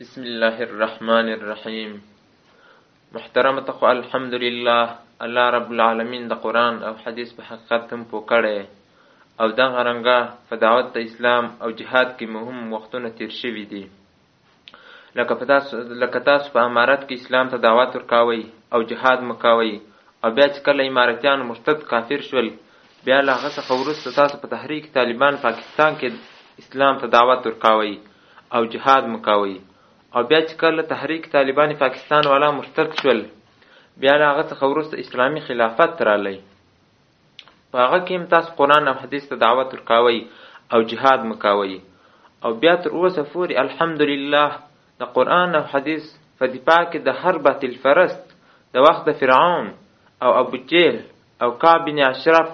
بسم الله الرحمن الرحیم محترمه ته خو الحمدلله الله رب العالمین د قرآن او حدیث په حقیقت هم پوه کړی او دغه رنګه په دعوت د اسلام او جهاد کې مو هم وختونه تیر شوي دي لکه په تاسو لکه تاسو په امارت کې اسلام ته دعوت ورکاوی او جهاد مو کاوی او بیا چې کله امارتیان مرتد کافر شول بیا له هغه څخه وروسته تاسو په تحریک طالبان پاکستان کې اسلام ته دعوت ورکاوی او جهاد مو کاوی او بیا چې کله تحریک طالبان پاکستان والا مرتد شول بیا له هغه څخه وروسته اسلامي خلافت رالی په هغه کې هم تاسو قرآن او حدیث ته دعوت ورکاوئ او جهاد مو کاوئ او بیا تر اوسه پورې الحمدلله د قرآن او حدیث په دفاع کې د هر باطل فرست د وخت د فرعون او ابو جهل او کعب بن اشرف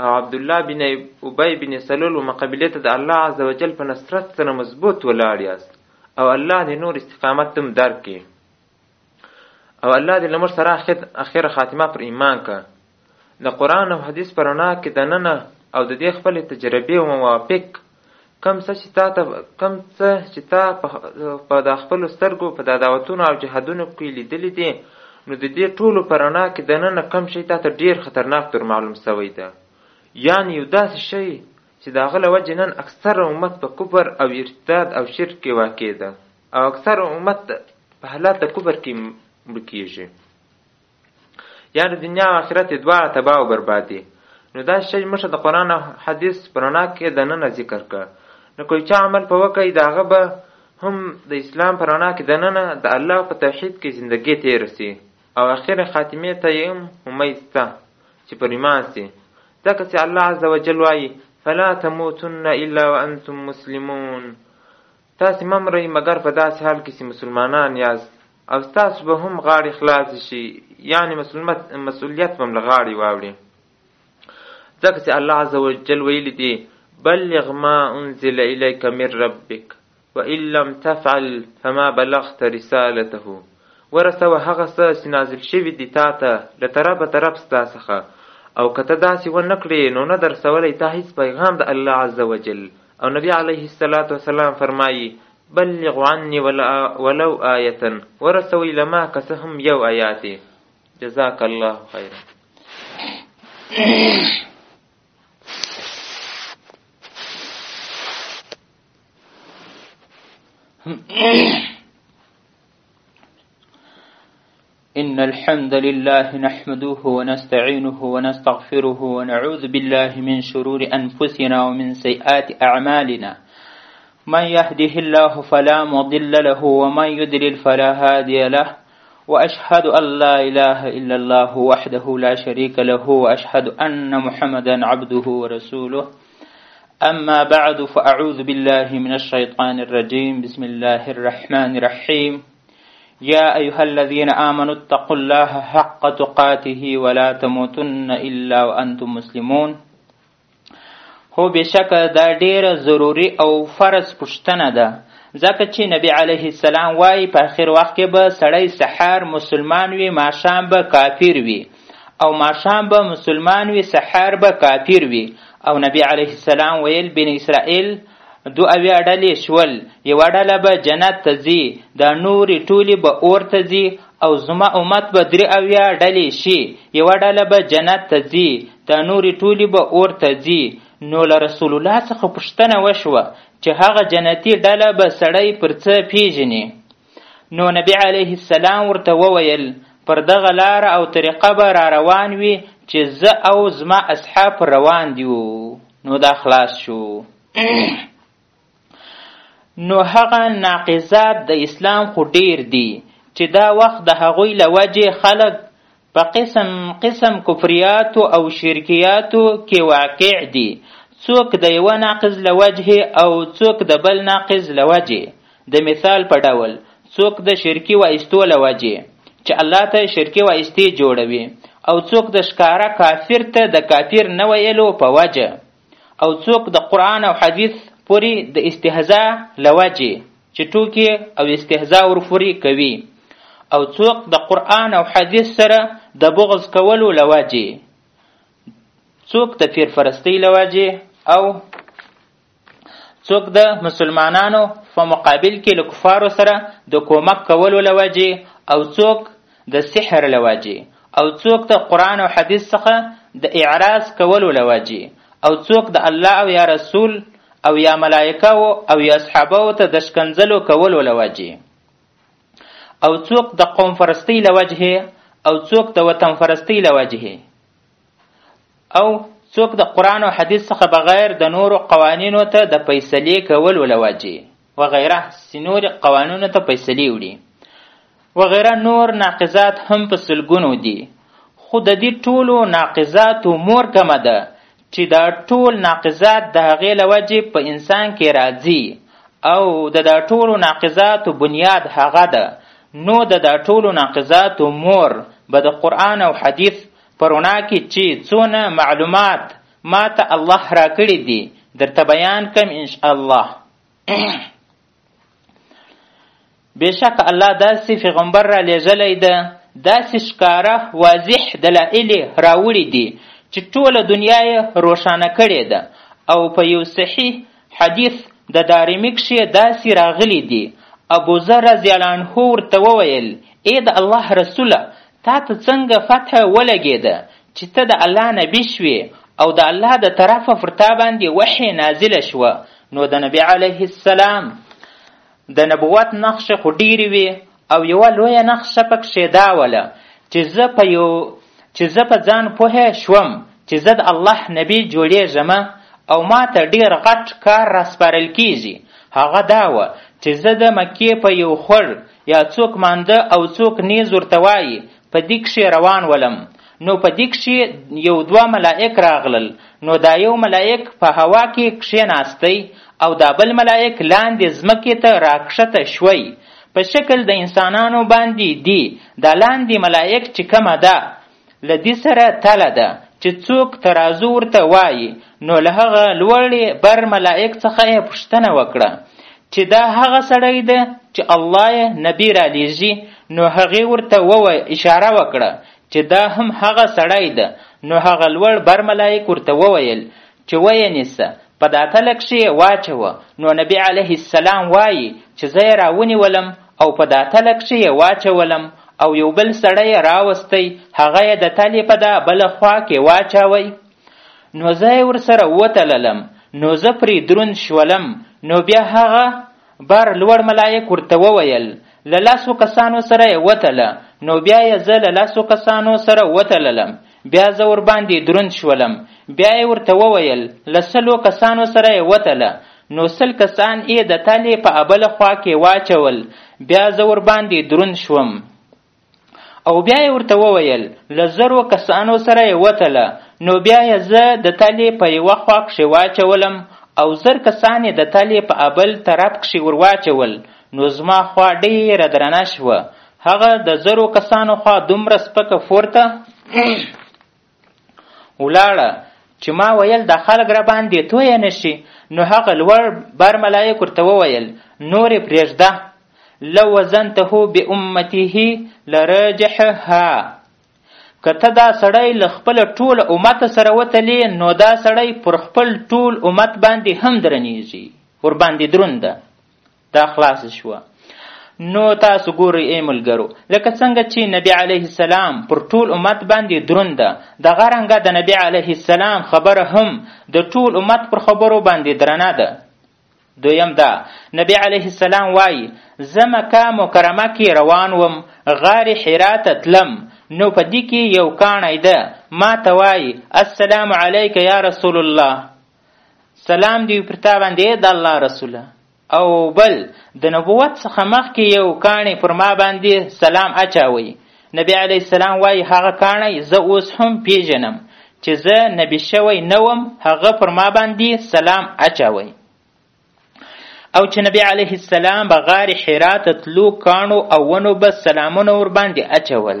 او عبدالله بن ابی بن سلول و مقابلې ته د الله عز وجل په نصرت سره مضبوط ولاړ یاست او الله دې نور استقامت هم درکړي او الله دې لمر سره اخر خاتمه پر ایمان کا د قران او حدیث پر رڼا کې د ننه او د دې خپل تجربې او موافق کم څه چې تا ته کم څه چې تا په د خپل سترګو په د دعوتونو او جهادونو کې لیدلې دي نو د دې ټولو پر رڼا کې د ننه کم شي تا ته ډیر خطرناک تر معلوم سوی ده یعنی یو داسې شی چې د هغه له وجې نن اکثره امت په کفر او ارتداد او شرک کې واقع ده او اکثر امت په حالت د کفر کې مړ کیږي یعنې دنیا او آخرت یې دواړه تباه او برباد دي نو دا شی موږ د قرآن او حدیث په رڼا کې د ننه ذکر کړه نو که چا عمل په وکړي د هغه به هم د اسلام په رڼا کې دننه د الله په توحید کې زندګي تېره سي او اخر خاتمې ته یې هم امید سته چې پر ایمان سي ځکه چې الله عز وجل وایي فلا تموتن الا وانتم مسلمون تاسې مه مرئ مګر په داسې حال کې چې مسلمانان یاست او ستاسو به هم غاړې خلاصې شي یعنې مسؤلیت به هم له غاړې واوړي ځکه چې الله عز وجل ویلي دي بلغ ما انزل الیک من ربک وان لم تفعل فما بلغت رسالته ورسوه هغه څه چې نازل شوي دي تا ته له طرفه طرف ستا څخه او که ته داسې ونه کړې نو نه درسولی تا هیڅ پیغام د الله عز وجل او نبی علیه الصلاة والسلام فرمایي بلغ عني ولو آیتا ورسوي له ما که څه هم یو آیات جزاک الله خیرا Mm-hmm. إن الحمد لله نحمده ونستعينه ونستغفره ونعوذ بالله من شرور أنفسنا ومن سيئات أعمالنا من يهده الله فلا مضل له ومن يدلل فلا هادي له وأشهد أن لا إله إلا الله وحده لا شريك له وأشهد أن محمدا عبده ورسوله أما بعد فأعوذ بالله من الشيطان الرجيم بسم الله الرحمن الرحيم يا أيها الذين آمنوا اتقوا الله حق تقاته ولا تموتن إلا وأنتم مسلمون هو بشک دا ډیره ضروری او فرض پوښتنه ده ځکه چې نبی علیه السلام وایي په آخر وخت کې به سړی سحر مسلمان وي ماښام به کافر وي او ماښام به مسلمان وي سحر به کافر وي او نبی علیه السلام ویل بن اسرائیل دو اویا ډلې شول یوه ډله به جنت ته ځي دا نورې ټولې به اور ته ځي او زما امت به درې اویا ډلې شي یوه ډله به جنت ته ځي دا نورې ټولې به اور ته ځي نو له رسول الله څخه پوښتنه وشوه چې هغه جنتي ډله به سړی پر څه پیژني نو نبی علیه السلام ورته وویل پر دغه لاره او طریقه به را روان وي چې زه او زما اصحاب پر روان دیو نو دا خلاص شو نو هغه ناقضات د اسلام خو ډیر دي چې دا وخت د هغوی له وجې خلک په قسم قسم کفریاتو او شرکیاتو کې واقع دي څوک د یوه ناقض له وجهې او څوک د بل ناقض له وجې د مثال په ډول څوک د شرکي وایستو له وجې چې الله ته شرکي وایستې جوړوي او څوک د ښکاره کافر ته د کافر نه ویلو په وجه او څوک د قرآن او حدیث پورې د استهزاء له وجې چې ټوکې او استهزاء ورپورې کوي او څوک د قرآن او حدیث سره د بغض کولو له وجې څوک د پیرپرستۍ له وجې او څوک د مسلمانانو په مقابل کې له کفارو سره د کومک کولو له وجې او څوک د سحر له وجې او څوک د قرآن او حدیث څخه د اعراض کولو له وجې او څوک د الله او یا رسول او یا ملائکه او یا اصحابه ته د شکنځلو کولو له وجې او څوک د قوم فرستی له وجهې او څوک د وطن فرستی له وجهې او څوک د قرآن او حدیث څخه بغیر د نورو قوانینو ته د فیصلې کولو له وجې وغیره چې نورې قوانینو ته فیصلې وړي وغیره نور ناقضات هم په سلګونو دي خو د دې ټولو ناقضاتو مور کومه ده چې دا ټول ناقضات د هغې له وجې په انسان کې راځي او د دا ټولو ناقضاتو بنیاد هغه ده نو د دا ټولو ناقضاتو مور به د قرآن او حدیث په رڼا کې چې څونه معلومات ما ته الله راکړي دي درته بیان کم ان شاء الله بېشک الله داسې پیغمبر را لېږلی ده داسې ښکاره واضح دلایل یې راوړي دي چې ټوله دنیا یې روښانه کړې ده او په یو صحیح حدیث د دارمي کښې داسې راغلي دي، ابوذر رضی الله عنه ورته ووئيل، اې د الله رسوله! تا ته څنګه فتح ولګېده چې ته د الله نبي شوې او د الله د طرفه پر تا باندې وحې نازله شوه، نو د نبي عليه السلام د نبوت نخښې خو ډېرې وې او یوه لویه نخشه پکښې دا وله چې زه په یو چې زه په ځان پوه شوم چې زه د الله نبی جوړېږم او ما ته ډېر غټ کار راسپارل کېږي هغه دا وه چې زه د مکې په یو خړ یا څوک مانده او څوک نیز ورته وایي په دې کښې روان ولم نو په دې کښې یو دوه ملائک راغلل نو دا یو ملائک په هوا کې کښېناستی او دا بل ملائک لاندې ځمکې ته راکښته شوی په شکل د انسانانو باندې دي دا لاندې ملائک چې کومه ده له دې سره تله ده چې څوک ترازو ورته وایي نو له هغه لوړې بر ملائک څخه یې پوښتنه وکړه چې دا هغه سړی ده چې الله یې نبی رالیږي نو هغې ورته ووایه اشاره وکړه چې دا هم هغه سړی ده نو هغه لوړ بر ملایک ورته وویل چې ویې نیسه په دا تله کښې یې واچوه نو نبي علیه السلام وایي چې زه یې راونیولم او په دا تله کښې یې واچولم او یو بل سړی یې راوستی هغه یې د تلې په دا بله خوا کې واچاوی نو زه یې ورسره وتللم نو زه پرې دروند شولم نو بیا هغه بار لوړ ملایک ورته وویل له لاسو کسانو سره یې وتله نو بیا یې زه له لاسو کسانو سره وتللم بیا زه ورباندې دروند شولم بیا یې ورته وویل له سلو کسانو سره یې وتله نو سل کسان یې د تلې په ابله خوا کې واچول بیا زه ورباندې دروند شوم او بیا یې ورته وویل له زرو کسانو سره یې وتله نو بیا یې زه د تلې په یوه خوا کښې واچولم او زر کسان یې د تلې په ابل طرف کښې ور واچول نو زما خوا ډېره درنه شوه هغه د زرو کسانو خوا دومره سپکه فورته ولاړه چې ما ویل دا خلک را باندې تویه نه شي نو هغه لوړ بر ملایک ورته وویل نورې پرېږده لو وزنته بامته لرجحها که ته دا سړی له خپل ټول امت سره وتلې نو دا سړی پر خپل ټول امت باندې هم درنیږي ورباندې دروند ده دا خلاص شوه نو تاسو ګورئ ای ملګرو لکه څنګه چې نبی علیه السلام پر ټول امت باندې دروند ده دغه رنګه د نبی علیه السلام خبره هم د ټول امت پر خبرو باندې درنه ده دویم دا نبی علیه السلام وایي زه مکه مکرمه کې روان وم غار حرا ته تلم نو په دې کې یو کاڼی ده ما ته وایي السلام علیک یا رسول الله سلام دی پر تا باندې د الله رسوله او بل د نبوت څخه مخکې یو کاڼی پر ما باندې سلام اچاوی نبی علیه السلام وایي هغه کاڼی زه اوس هم پیژنم چې زه نبی شوی نه وم هغه پر ما باندې سلام اچاوی او چې نبی علیه السلام به غار حرا ته تلو کاڼو او ونو به سلامونه ورباندې اچول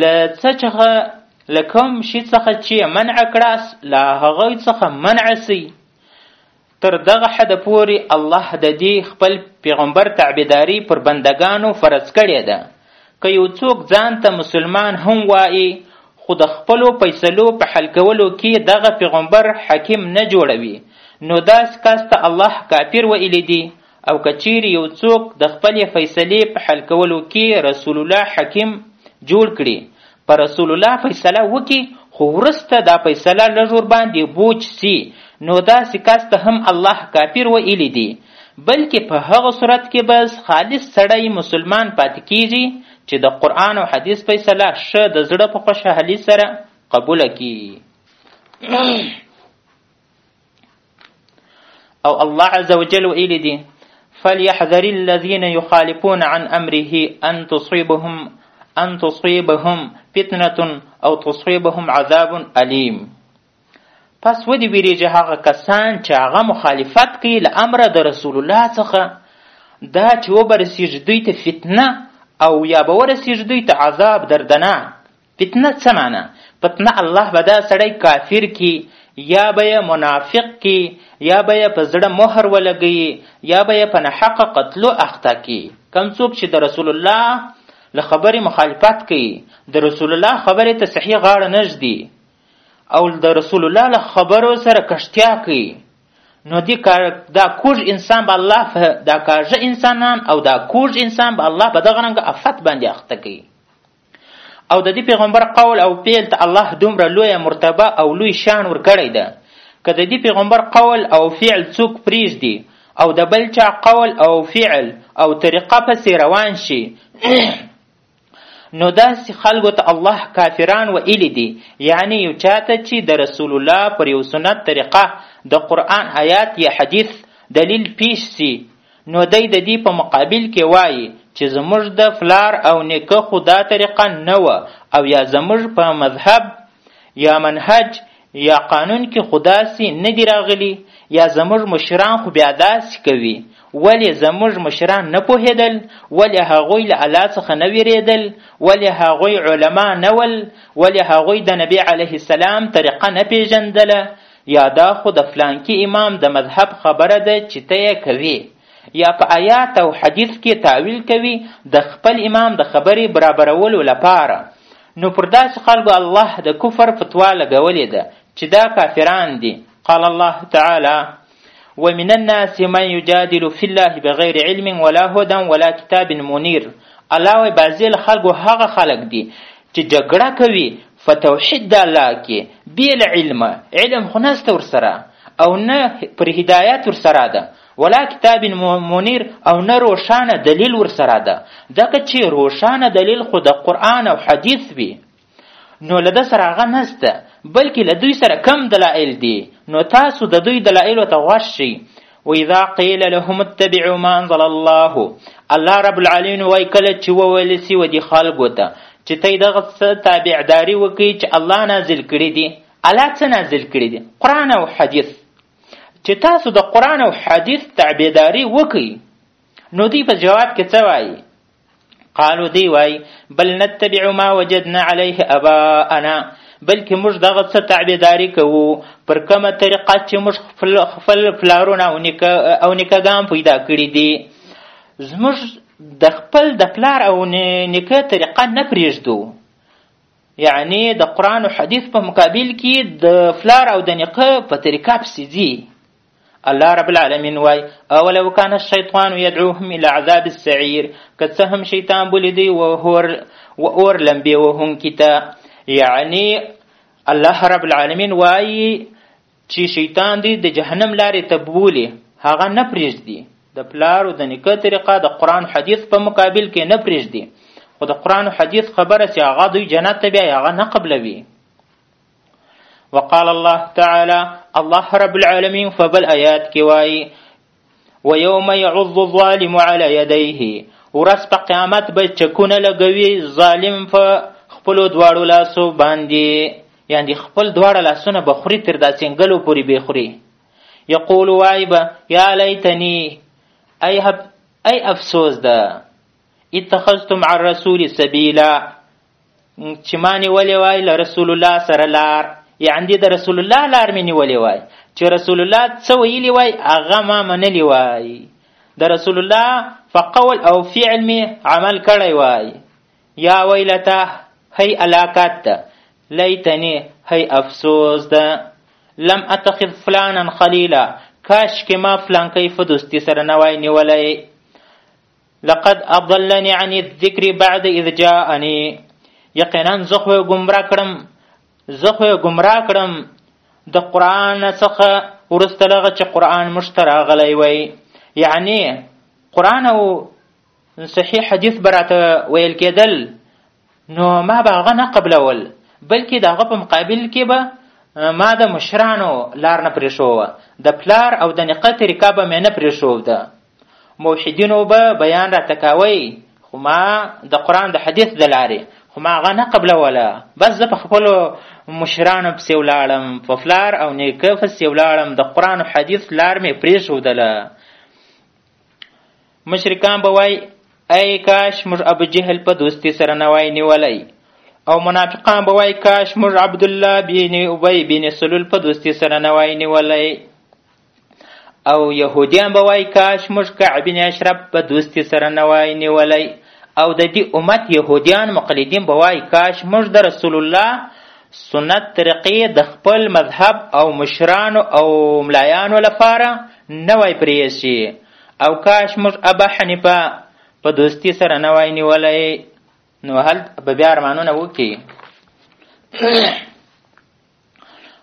له څه څخه له کوم شي څخه چې منع کړاس له هغه څخه منع سي تر دغه حد پورې الله د دې خپل پیغمبر تعبیداری پر بندگانو فرض کړې ده که یو څوک ځان ته مسلمان هم وایي خو د خپلو فیصلو په حل کولو کې دغه پیغمبر حکیم نه جوړوي نو داس کس ته الله کافر ویلی دی او که چیرې یو څوک د خپلې فیصلې په حل کولو کې رسول الله حکیم جوړ کړي په رسول الله فیصله وکړي خو وروسته دا فیصله لږ ورباندې بوج سي نو داسې کس ته هم الله کافر ویلي دي بلکې په هغه صورت کې بس خالص سړی مسلمان پاتې کیږي چې د قرآن او حدیث فیصله ښه د زړه په خوشحالي سره قبوله کړي او الله عز وجل ویلي دي فليحذر الذين يخالفون عن امره ان تصيبهم ان تصيبهم فتنه او تصيبهم عذاب اليم پس ودی ویریږي هغه کسان چې هغه مخالفت کوي له امره د رسول الله څخه دا چې وبرسیږي دوی ته فتنه او یا به ورسیږي دوی ته عذاب دردناک فتنه څه معنا فتنه الله به دا سړی کافر کی یا به یې منافق کی یا به یې په زړه مهر ولګوي یا به یې په ناحقه قتلو اخته کی کم څوک چې د رسول الله له خبرې مخالفت کوي د رسول الله خبرې ته صحیح غاړه نه ږدي او د رسول الله له خبرو سره کښتیا کوي نو دی دا کوږ انسان به الله دا کاږه انسانان او دا کوږ انسان به الله په دغه رنګه افت باندې اخته کوي او د دې پیغمبر قول او فعل ته الله دومره لویه مرتبه او لوی شان ورکړی ده که د دې پیغمبر قول او فعل څوک پریږدي او د بل چا قول او فعل او طریقه پسې روان شي نو داسې خلکو ته الله کافران ویلي دي یعنی یو چاته چې د رسول الله پر یو سنت طریقه د قرآن آیات یا حدیث دلیل پیش سي نو دی د دې په مقابل کې وایي چې زموږ د فلار او نیکه خو دا طریقه نه وه او یا زموږ په مذهب یا منهج یا قانون کې خو داسې نه دي راغلي یا زموږ مشران خو بیا داسې کوي ولې زموږ مشران نه پوهېدل ولې هغوی له الله څخه نه ویرېدل ولې هغوی علما نه ول ولې هغوی د نبی علیه السلام طریقه نه پیژندله یا دا خو د فلانکي امام د مذهب خبره ده چې ته یې کوې یا په آیات او حدیث کې تعویل کوي د خپل امام د خبرې برابرولو لپاره نو پر داسې خلکو الله د کفر فتوا لګولې ده چې دا کافران دي قال الله تعالی ومن الناس من يجادل في الله بغير علم ولا هدى ولا كتاب منير الله وی بعضې له خلکو هغه خلک دي چې جګړه کوي په توحید د الله کې بې له علمه علم خو نسته ورسره او نه پر هدایت ورسره ده ولا کتاب منیر او نه روښانه دلیل ورسره ده ځکه چې روښانه دلیل خو د قرآن او حدیث وي نو له ده سره هغه نسته بلکې له دوی سره کم دلایل دي نو تاسو د دوی دلایلو ته غوږ شئ واذا قيل لهم اتبعوا ما انزل الله الله رب العالمین وای کله چې وویل سی و دي خلکو ته چې ته دغه څه تابعداري وکړي چې الله نازل کړي دي الله څه نازل کړي دي قران او حدیث چې تاسو د قران او حدیث تابعداري وکړي نو دی په جواب کې څه وایي قالو دی وای بل نتبع ما وجدنا عليه اباءنا بلکې موږ دغه څه تعبیداری کوو پر کومه طریقه چې موږ خپل خپل پلارونه او نیکه او نیکګان پیدا کړي دي زموږ د خپل د پلار او نیکه طریقه نه پرېږدو یعنی د قرآن او حدیث په مقابل کې د پلار او د نیکه په طریقه پسې ځي الله رب العالمین وای اولو کان الشیطان یدعوهم الی عذاب السعیر که څه هم شیطان بولی دی و اور و اور لمبې وهونکي ته یعنی الله رب العالمین وای چې شیطان دی د جهنم لارې ته بولي هغه نه پرېږدي د پلار او د نیکه طریقه د قرآن حدیث په مقابل کې نه پرېږدي خو د قرآن حدیث خبره چې هغه دوی جنت ته بیا هغه نه قبلوي وقال الله تعالى الله رب العالمين فبل آيات كواي ويوم يعض الظالم على يديه ورس په قیامت به چکونه لګوي ظالم په خپل دواړو لاسو باندې یعنی خپل دواړه لاسونه به خوري تر دا سنګلو پورې به خوري یقول وایبه یا لیتنی ای هب ای افسوس ده اتخذتم عن رسول سبیلا چې ما نیولې وای له رسول الله سره لار یعنې دې د رسول الله لار مې نیولې وای چې رسول الله څه ویلي وای هغه ما منلي وای د رسول الله په قول او فعل مې عمل کړی وای یا ویلته هی علاقات ده لیتنی هی افسوس ده لم اتخذ فلانا خلیلا کاش کې ما فلانکی فدوستی سره نه وای نیولی لقد اضلني عن الذکر بعد اذ جاءني یقینا زه خو ګمرا کړم زه خو ګمرا کړم د قران څخه ورسته لغه چې قران مشترا غلی وای یعنی قران او صحیح حدیث براته ویل کېدل نو ما به هغه نه قبلول بلکې د هغه په مقابل کې به ما د مشرانو لار نه پرېښووه د پلار او د نقه طریقه به مې نه پرېښوده موحدینو به بیان راته کاوی خو ما د قرآن د حدیث د لارې خو ما هغه نه قبلوله بس زه په خپلو مشرانو پسې ولاړم په پلار او نیکه پسې ولاړم د قرآن او حدیث لار مې پرېښودله مشرکان به وای ای کاش موږ ابو جهل په دوستي سره نه وای نیولی او منافقان به وای کاش موږ عبدالله بن ابی بن سلول په دوستي سره نه وای نیولی او یهودیان به وای کاش موږ کعب بن اشرف په دوستي سره نه وای نیولی او د دې امت یهودیان مقلدین به وای کاش موږ د رسول الله سنت طریقې د خپل مذهب او مشرانو او ملایانو لپاره نه وای پرې ایښي او کاش موږ ابا حنیفه په دوستي سره نه وای نیولی نو هلته به بیا ارمانونه وکړي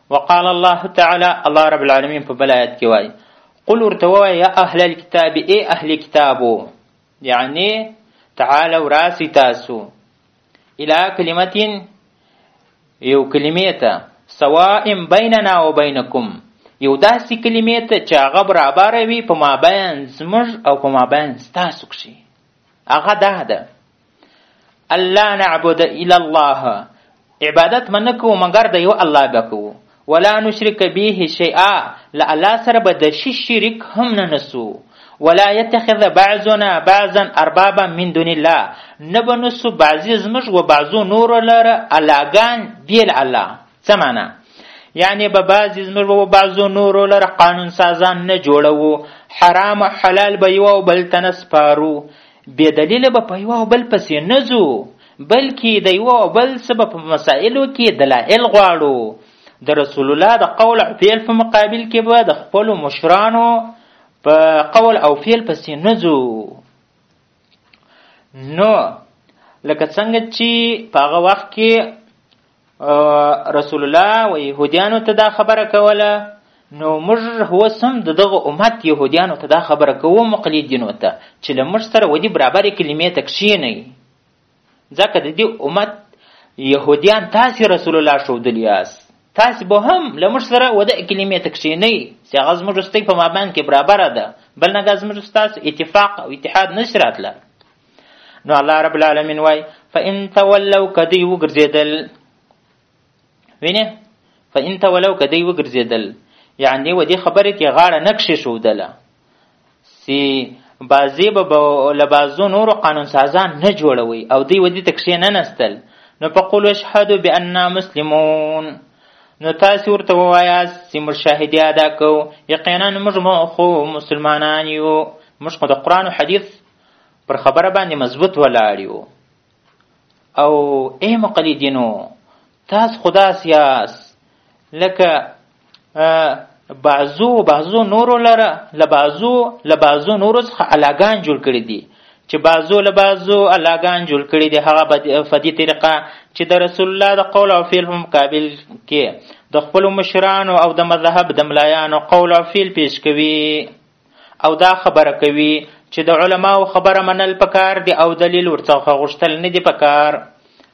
وقال الله تعالی الله رب العالمین په بل آیت کې وایي قل ورته ووایه یا اهل الکتاب ای اهل کتابو یعنی تعالوا راسي تاسو الى کلمتین یو کلمې ته سوائم بیننا و بینکم یو داسې کلمې ته چې هغه برابره وي په مابین زموږ او په مابین ستاسو کښې هغه دا ده الله نعبد الا الله عبادت منه کوو مګر د یو الله به کوو ولا نشرک به شیئا له الله سره به د شي شریک هم نه نسو ولا يتخذ بعضنا بعضا اربابا من دون الله نه به نسو بعضي زموږ و بعضو نورو لره الاګان بیل الله څه معنا یعنی به بعضي زموږ و بعضو نورو لره قانون سازان نه جوړوو حرام حلال به یو او بل ته نه سپارو بې دلیله به په یوه او بل پسې نه ځو بلکې د یوه او بل څه به په مسایلو کې دلایل غواړو د رسول الله د قول او فعل په مقابل کې به د خپلو مشرانو په قول او فعل پسې نه ځو نو لکه څنګه چې په هغه وخت کې رسول الله و يهوديانو ته دا خبره کوله نو موږ اوس هم د دغه امت یهودیانو ته دا خبره کوو مقلدینو ته چې له موږ سره ودې برابرې کلمې ته کښېنئ ځکه د دې امت یهودیان تاسې رسول الله ښودلي یاست تاسې به هم له موږ سره وده کلمې ته کښېنئ چې هغه زموږ ستۍ په مابین کې برابره ده بل نه دا زموږ ستاسو اتفاق او اتحاد نشي راتلی نو الله رب العالمین وای فان تولوا کدی وګرځیدل وینه فان تولوا کدی وګرځیدل یعنی و دې خبره کې غاړه نقش شودله سی بازی به با لبازو نور قانون سازان نه جوړوي او دی ودی تکشې نه نستل نو په قول اشهد باننا مسلمون نو تاسو ورته وایاست چې موږ شاهدي ادا کوو یقینا موږ خو مسلمانان یو موږ خو د قرآن و حدیث پر خبره باندې مضبوط ولاړ یو او ای مقلدینو تاسو خو داسې یاست لکه بعضو بعضو نورو لره له بعضو له بعضو نورو څخه علاګان جوړ کړي دي چې بعضو له بعضو علاګان جوړ کړي دي هغه په دې طریقه چې د رسول الله د قول او فعل په مقابل کې د خپلو مشرانو او د مذهب د ملایانو قول او فعل پیش کوي او دا خبره کوي چې د علماو خبره منل پکار دي او دلیل ورڅخه غوښتل نه دي پکار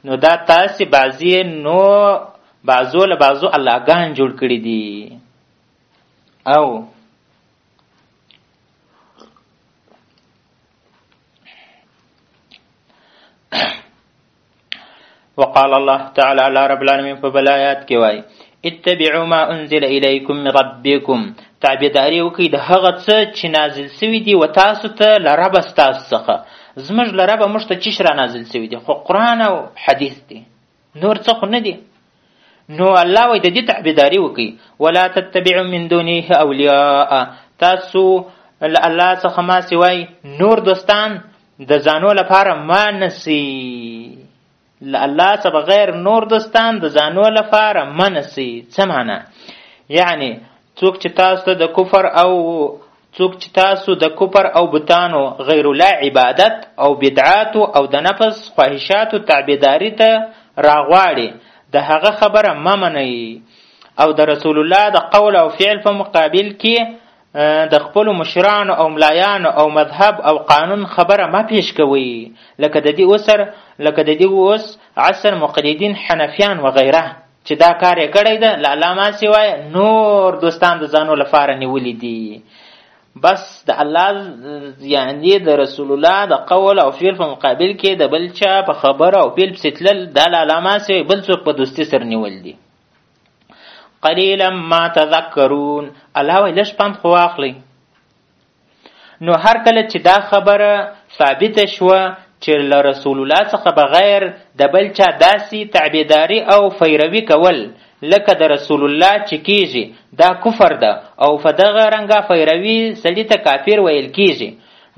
نو دا تاسې بعضې نو بعضو له بعضو اللهګان جوړ کړي دي او وقال الله تعالى على رب العالمين په بل آیات کې وایي اتبعوا ما انزل اليكم من ربكم تابعداري وکړئ د هغه څه چې نازل سوي دي و تاسو ته له ربه ستاسو څخه زموږ له ربه موږ ته چی شی رانازل سوي دي خو قرآن او حدیث دي نور څه خو نه دي نو الله وایي د دې تعبیداري وکړي ولا تتبع من دونه اولیاء تاسو له الله څخه ما سوای نور دوستان د ځانو لپاره ما نسی له الله څخه بغیر نور دوستان د ځانو لپاره ما نسی څه معنی یعنی څوک چې تاسو ته د کفر او څوک چې تاسو د کفر او بتانو غیر الله عبادت او بدعات او د نفس خواهشات او تعبیداری ته راغواړي د هغه خبره ممنئ او د رسول الله د قول او فعل په مقابل کې د خپل مشرانو او ملایانو او مذهب او قانون خبره ما پیش کوي لکه د دې اوسر لکه د دې اوس عصر مقلدین حنفیان وغیره چې دا کار یې کړی ده له الله ما سوا نور دوستان د ځانو لپاره نیولي دي بس د الله یعنې د رسول الله د قول او فعل په مقابل کې د بل چا په خبره او فعل پسې تلل دا له الله ما سوا بل څوک په دوستي سره نیول دي قلیلا ما تذکرون الله وایي لږ پام خو واخلئ نو هر کله چې دا خبره ثابته شوه چې له رسول الله څخه بغیر د بل چا داسې تعبیداري او فیروي کول لکه د رسول الله چې کیږي دا کفر ده او په دغه رنګه فیروي سړي ته کافر ویل کیږي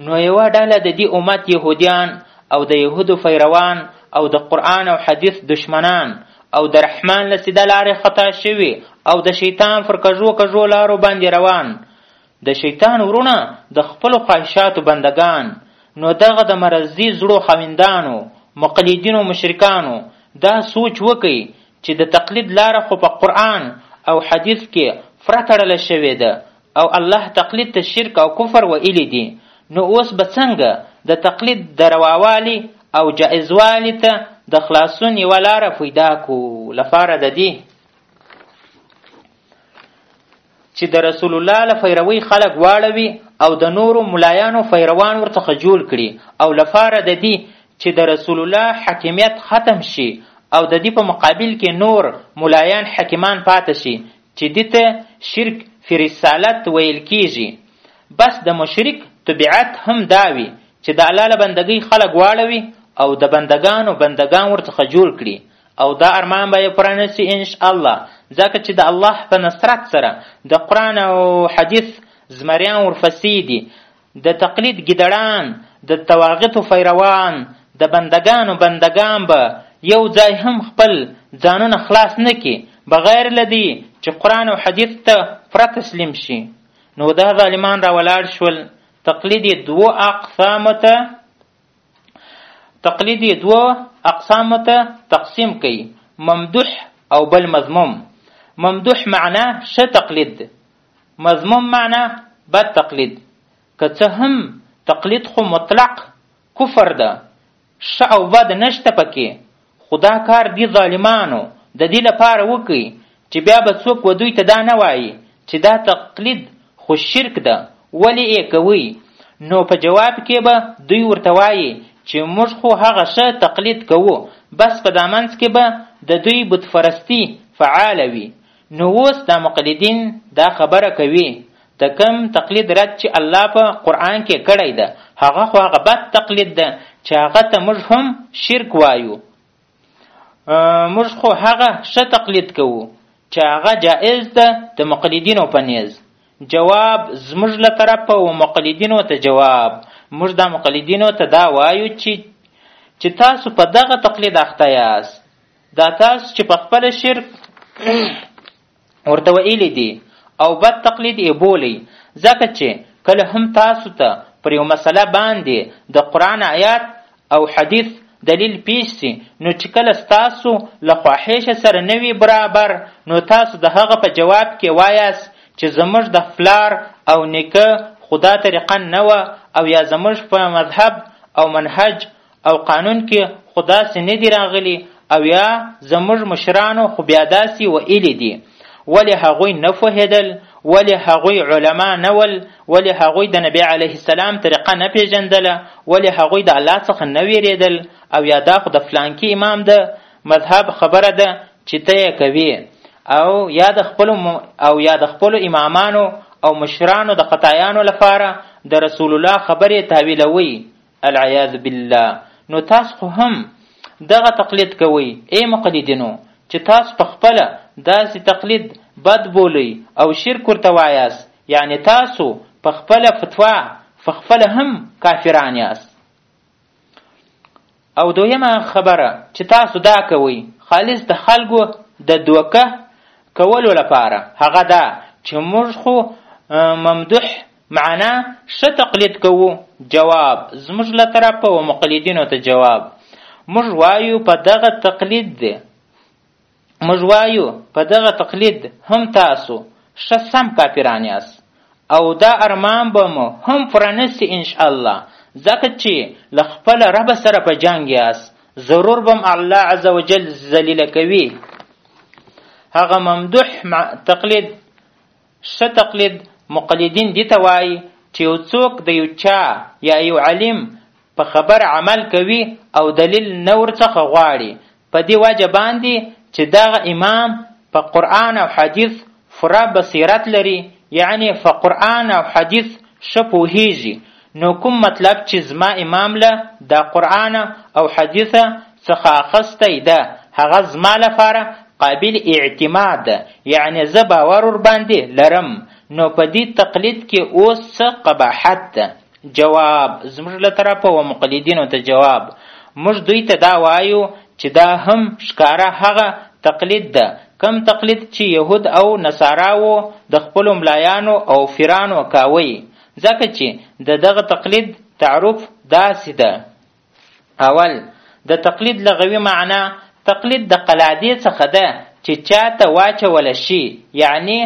نو یوه ډله د دې امت یهودیان او د یهودو فیروان او د قرآن او حدیث دشمنان او د رحمان له سیده لارې خطا شوي او د شیطان پر کږو کږو لارو باندې روان د شیطان وروڼه د خپلو خواهشاتو بندګان، نو دغه د مرضي زړو خاوندانو، مقلدینو مشرکانو، دا سوچ وکړئ چې د تقلید لاره خو په قرآن او حدیث کې فره تړله شوې ده او الله تقلید ته شرک او کفر وئیلي دي، نو اوس به څنګه د تقلید د رواوالي او جائزوالي ته د خلاصون یوه لاره فیدا کړو؟ لپاره د دې. چې د رسول الله له فیروي خلک واړوي او د نورو ملایانو فیروان ورڅخه جوړ کړي او لپاره د دې چې د رسول الله حاکمیت ختم شي او د دې په مقابل کې نور ملایان حکیمان پاتې شي چې دې ته شرک فی رسالت ویل کیږي بس د مشرک طبیعت هم دا وي چې د الله له بندګۍ خلک واړوي او د بندګانو بندګان ورڅخه جوړ کړي او دا ارمان به یې پوره نه سي انشاءالله ځکه چې د الله په نصرت سره د قرآن او حدیث زمریان ورپسې دي د تقلید ګیدړان د تواغتو فیروان د بندګانو بندګان به یو ځای هم خپل ځانونه خلاص نه کړي بغیر له دې چې قرآن او حدیث ته پوره تسلیم شي نو دا ظالمان راولاړ شول تقلید یې دوو اقسامو ته تقلید یې دوو اقسامو ته تقسیم کوي ممدوح او بل مضموم ممدوح معنا ښه تقلید مضموم معنا بد تقلید که څه هم تقلید خو مطلق کفر ده ښه او بد نشته پکې خو دا کار دي ظالمانو د دي لپاره وکړي چې بیا به څوک و دوی ته دا نه وایي چې دا تقلید خو شرک ده ولې ئې کوئ نو په جواب کې به دوی ورته وایي چې موږ خو هغه ښه تقلید کوو بس په دا منځ کې به د دوی بت فرستي فعاله وي نو اوس دا مقلدین دا خبره کوي د کوم تقلید رد چې الله په قرآن کې کړی ده هغه خو هغه بد تقلید ده چې هغه ته موږ هم شرک وایو موږ خو هغه ښه تقلید کوو چې هغه جائز ده د مقلدینو په نیز جواب زموږ له طرفه و مقلدینو ته جواب موږ دا مقلدینو ته دا وایو چې چې تاسو په دغه تقلید اخته یاست دا تاسو چې په خپله شرک ورته ویلي دي او بد تقلید یې بولي ځکه چې کله هم تاسو ته پر یو مسله باندې د قرآن آیات او حدیث دلیل پیش سي نو چې کله ستاسو له خواهشه سره نه وي برابر نو تاسو د هغه په جواب کې وایاست چې زموږ د فلار او نیکه خدا طریقه نه وه او یا زموږ په مذهب او منهج او قانون کې خو داسې نه دي راغلي او یا زموږ مشرانو خو بیا داسې ویلي دي ولې هغوی نه پوهېدل ولې هغوی علما نه ول ولې هغوی د نبی علیه السلام طریقه نه پیژندله ولې هغوی د الله څخه نه ویریدل او یا دا خو د فلانکي امام د مذهب خبره ده چې ته یې کوي او یا د خپل او یا د خپل امامانو او مشرانو د خطایانو لپاره د رسول الله خبرې تاویلوي العیاذ بالله نو تاسو خو هم دغه تقلید کوئ ای مقلدینو چې تاسو په خپله داسې تقلید بد بولئ او شرک ورته وایاست یعنې تاسو په خپله فتوا په خپله هم کافران یاست او دویمه خبره چې تاسو دا کوئ خالص د خلکو د دوکه کولو لپاره هغه دا چې موږ خو ممدوح معنا، ښه تقلید کوو. جواب، زموږ له طرفه و مقلدینو ته جواب، موږ وایو په دغه تقلید موږ وایو په دغه تقلید هم تاسو ښه سم کافران یاست او دا ارمان به مو هم پوره نه سي انشاءالله ځکه چې له خپل رب سره په جنګ یاست ضرور به الله عز وجل ذلیله کوي هغه ممدوح تقلید ښه تقلید، مقلدین، دې ته وايي چې یو څوک د یو چا یا یو عالم په خبره عمل کوي او دلیل نه ورڅخه غواړي په دې وجه باندې چې دغه امام په قرآن او حدیث فره بصیرت لري یعنې فقرآن او حدیث ښه پوهیږي نو کوم مطلب چې زما امام له دا قرآن او حدیث څخه اخستی ده هغه زما لپاره قابل اعتماد یعنی زه باور ورباندې لرم نو په دې تقلید کې اوس څه قباحت ده جواب زموږ له طرفه و مقلدینو ته جواب موږ دوی ته دا وایو چې دا هم ښکاره هغه تقلید ده کم تقلید چې یهود او نصارا وو د خپلو ملایانو او فیرانو کاوی ځکه چې د دغه تقلید تعرف داسې ده اول د تقلید لغوي معنا تقلید د قلادې څخه ده چې چاته واچول شي یعنی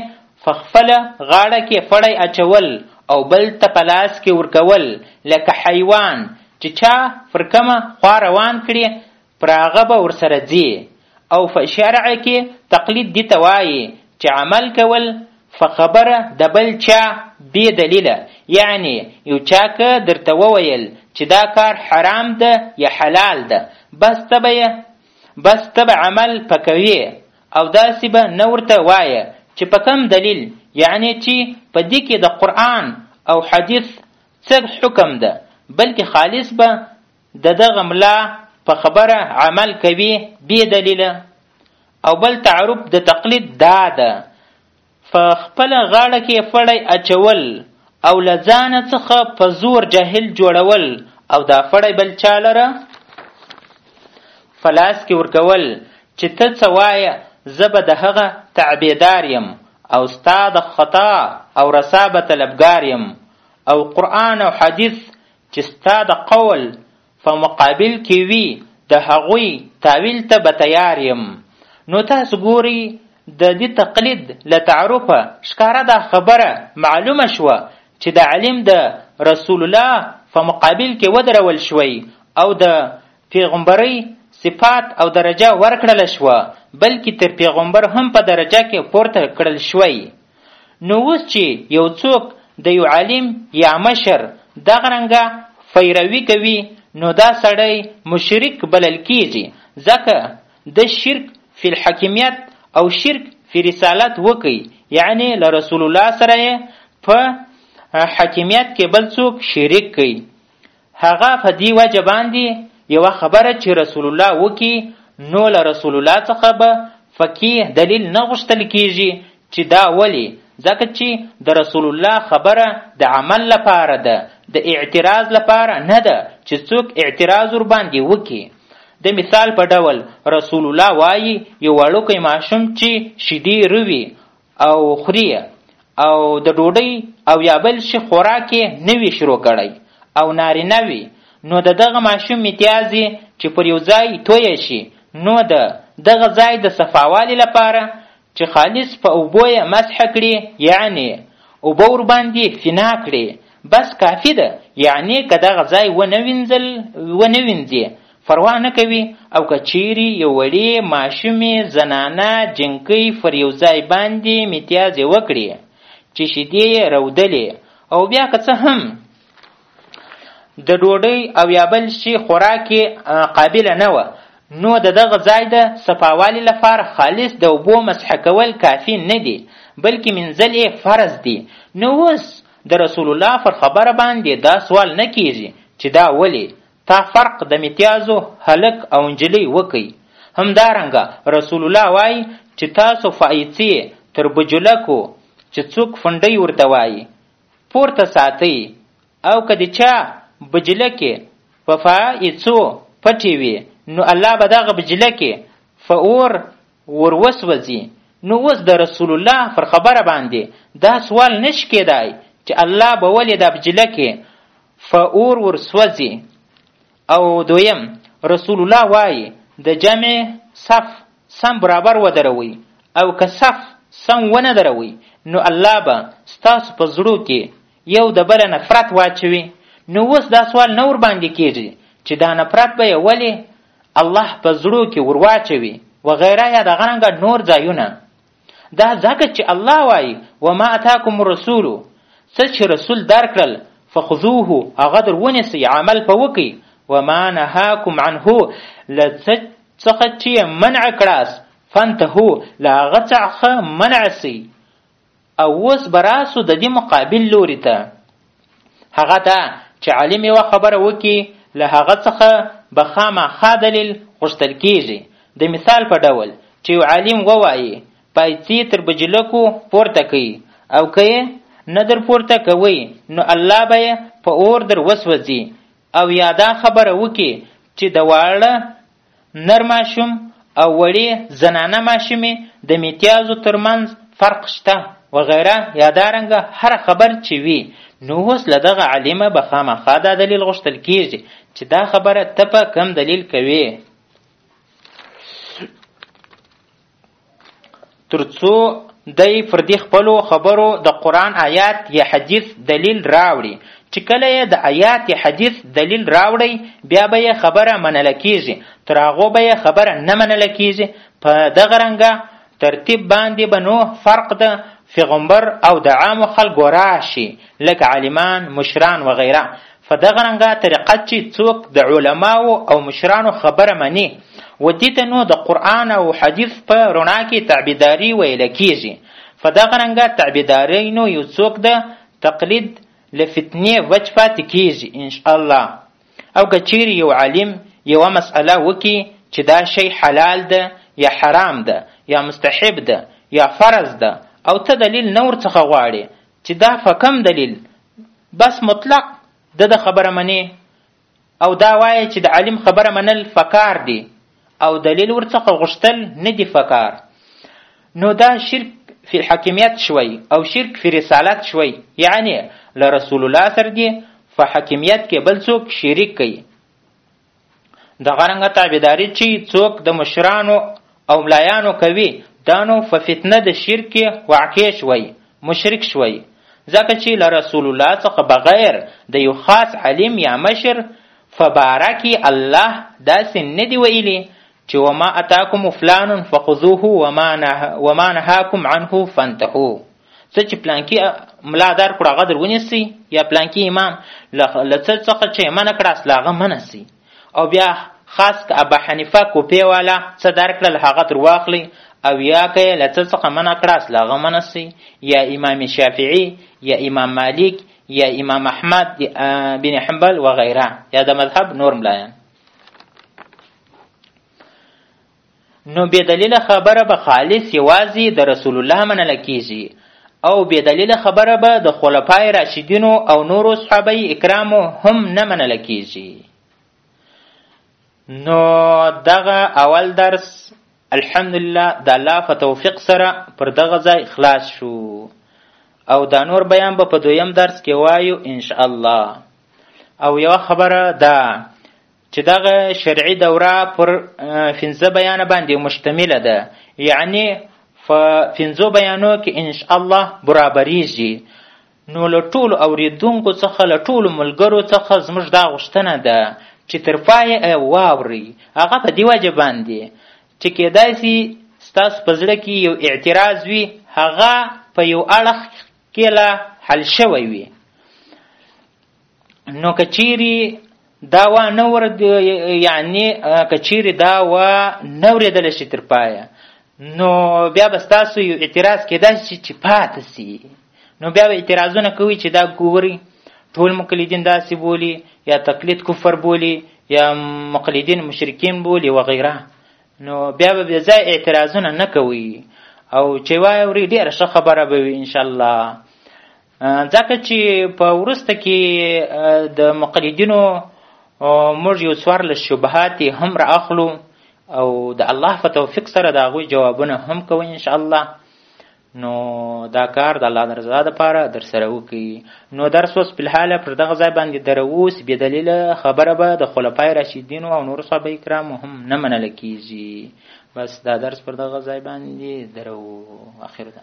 فخفله غاړه کې فړی اچول او بل ته په لاس کې ورکول لکه حیوان چې چا پر کومه خوا روان کړي پر هغه به ورسره ځي او په شرع کې تقلید دي ته وایي چې عمل کول په خبره د بل چا بې دلیله یعنی یو چا که درته وویل چې دا کار حرام ده یا حلال ده بس ته به یې بس ته به عمل په کوې او داسې به نه ورته وایه چې په کوم دلیل یعنی چې په دې کې د قرآن او حدیث څه حکم ده بلکې خالص به د دغه ملا په خبره عمل کوي بې دلیله او بل تعارف د تقلید دا ده په خپله غاړه کې فړی اچول او له ځانه څخه په زور جاهل جوړول او دا فړی بل چا لره په لاس کې ورکول چې ته څه وایه زه به د هغه تعبیدار یم او ستا د خطا او رسا به طلبګار یم او قرآن او حدیث چې ستا د قول په مقابل کې وي د هغوی تاویل ته به تیار یم نو تاسو ګورئ د دې تقلید له تعارفه ښکاره دا خبره معلومه شوه چې د علم د رسول الله په مقابل کې ودرول شوی او د پیغمبرۍ صفات او درجه ورکړل شوه بلکې تر پیغمبر هم په درجه کې پورته کړل شوی نو اوس چي یو څوک د یو عالم یا مشر دغه رنګه فیروي کوي نو دا سړی مشرک بلل کیږي ځکه د شرک فی الحکمیت او شرک فی رسالت وکي یعنی له رسول الله سره په حکمیت کې بل څوک شریک کوي هغه په دې وجه باندې یوه خبره چې رسول الله وکي نو له رسول الله څخه به فقیه دلیل نه غوښتل کیږي چې دا ولې ځکه چې د رسول الله خبره د عمل لپاره ده د اعتراض لپاره نه ده چې څوک اعتراض ور باندې وکړي د مثال په ډول رسول الله وایي یو وړوکی ماشوم چې شیدې روي او خوري او د ډوډۍ او یا بل شي خوراک یې نه وي شروع کړی او نارینه وي نو د دغه ماشوم میتیازې چې پر یو ځای تویه شي نو د دغه ځای د صفاوالي لپاره چې خالص په اوبو یې مسح کړي یعنې اوبه ورباندې فنا کړي بس کافي ده یعنې که دغه ځای ونه وینځل ونه وینځې فروا نه کوي او که چیرې یو وړې ماشومې زنانه جنکۍ پر یو ځای باندې میتیازې وکړي چې شیدې یې رودلې او بیا که څه هم د ډوډۍ او یا بل شي خوراک یې قابله نه وه نو د دغه ځای د صفاوالي لپاره خالص د اوبو مسح کول کافي نه دي بلکې منځل یې فرض دي نو اوس د رسول الله پر خبره باندې دا سوال نه کیږي چې دا ولې تا فرق د متیازو هلک او نجلۍ وکي همدارنګه رسول الله وایي چې تاسو فایڅې تر بجلکو چې څوک فنډۍ ورته وایي پورته ساتئ او که د چا بجلکې په فایڅو پټې وي نو الله به دغه بجلکې په اور ور وسوځي نو اوس د رسول الله پر خبره باندې دا سوال نشي کېدای چې الله به ولې دا بجله کې په اور ور سوځي او دویم رسول الله وایي د جمع صف سم برابر ودروي او که صف سم ونه دروي نو الله به ستاسو په زړو کې یو د بله نفرت واچوي نو اوس دا سوال نه ورباندې کیږي چې دا نفرت به یې ولې الله په زړو کې ورواچوي وغیره یا دغه رنګه نور ځایونه دا ځکه چې الله وایي وما اتاکم رسول څه چې رسول درکړل فخذوه هغه در ونیسئ عمل په وکړئ وما نهاکم عنه له څه څخه چې منع کړاست فانتهو له هغه څخه منع سئ او اوس به راسو د دې مقابل لوري ته هغه دا چې عالم یوه خبره وکړي له هغه څخه به خامخا دلیل غوښتل کیږي د مثال په ډول چې یو عالم ووایي پایڅې تر بجلکو پورته کوي او که یې نه در پورته کوئ نو الله به یې په اور در وسوځي او یا دا خبره وکړي چې د واړه نر ماشوم او وړې زنانه ماشومې د میتیازو ترمنځ فرق شته وغیره یا دا رنګه هر خبر چې وي نو اوس له دغه عالمه به خامخا دا دلیل غوښتل کیږي چې دا خبره ته په کم دلیل کوې ترڅو دی پر دې خپلو خبرو د قرآن آیات یا حدیث دلیل راوړي چې کله یې د آیات یا حدیث دلیل راوړی بیا به یې خبره منله کیږي تر هغو به یې خبره نه منله کیږي په دغه رنګه ترتیب باندې به نو فرق د پیغمبر او د عامو خلکو راشي لکه عالمان مشران وغیره فه دغه رنګه طریقت چی څوک د علماو او مشرانو خبره منی و دی ته نو د قرآن او حدیث په رڼا کی تعبیداری ویل کیږي فه دغه رنګه تعبیداری نو یو څوک د تقلید له فتنې وچ پاتې کیږي ان شاء الله او که چیرې یو عالم یوه مسئله وکړي چې دا شی حلال ده یا حرام ده یا مستحب ده یا فرض ده او ته دلیل نه ورڅخه غواړې چې دا په کم دلیل بس مطلق د د خبره منې او دا وایي چې د عالم خبره منل فکار دی او دلیل ورڅخه غوښتل نه دی فکار نو دا شرک فی حکمیت شوی او شرک فی رسالت شوی یعنی له رسول الله سره دی په حکمیت کې بل څوک شریک کوي د غرنګ تابعداري چې څوک د مشرانو او ملایانو کوي دا نو په فتنه د شرک کې واقع شوی مشرک شوی ځکه چې له رسول الله څخه بغیر د یو خاص علم یا مشر په باره کې الله داسې نه دی ویلي چې وما اتاکم فلان فخذوه وما نهاکم عنه فانتهو څه چې پلانکی ملا درکړو هغه در ونیسئ یا پلانکی امام له څه څخه چې یې منع کړاست له هغه منع سئ او بیا خاص که ابا حنیفه کوپې والا څه درکړل هغه در واخلئ او یا که یې له څه څخه منع کړاست له هغه منع سئ یا امام شافعي یا امام مالک یا امام احمد بن حنبل وغیره یا د مذهب نور ملایان نو بې دلیله خبره به خالص یوازې د رسول الله منله کیږي او بې دلیله خبره به د خلفای راشدینو او نورو صحابه اکرامو هم نه منله کیږي نو دغه اول درس الحمدلله د الله په توفیق سره پر دغه ځای خلاص شو او دا نور بیان به په دویم درس کې وایو ان الله او یو خبره دا چې دغه شرعي دوره پر پنځه بیانه باندې مشتمله ده یعنی په پنځو بیانو کې ان شاء الله برابریږي نو له ټولو اورېدونکو څخه له ټولو ملګرو څخه زموږ دا غوښتنه ده چې تر پایه واورئ هغه په دې وجه باندې چې کېدای سي ستاسو په زړه کې یو اعتراض وي هغه په یو اړخ کې لا حل شوی وي نو کچيري دا وا نه ورد یعنی کچيري دا وا نه ورېدل شي تر پایه نو بیا به ستاسو یو اعتراض کېدای شي چې پاتې سي نو بیا به اعتراضونه کوي چې دا ګوري ټول مقلدین داسې بولي یا تقلید کفر بولي یا مقلدین مشرکین بولي وغیره نو بیا به بې ځای اعتراضونه نه کوي او چې وایوري ډېره ښه خبره به وي انشاءالله ځکه چې په وروسته کې د مقلدینو موږ یو څوارلس شبهات هم را اخلو او د الله په توفیق سره د هغوی جوابونه هم کوو انشاءالله نو دا کار د الله د رضا دپاره در سره وکړي نو درس اوس فلحاله پر دغه ځای باندې درووس بې دلیله خبره به د خلفای راشدینو او نورو صحابه کرامو هم نه منله کیږي بس دا درس پر دغه ځای باندې درو اخر ده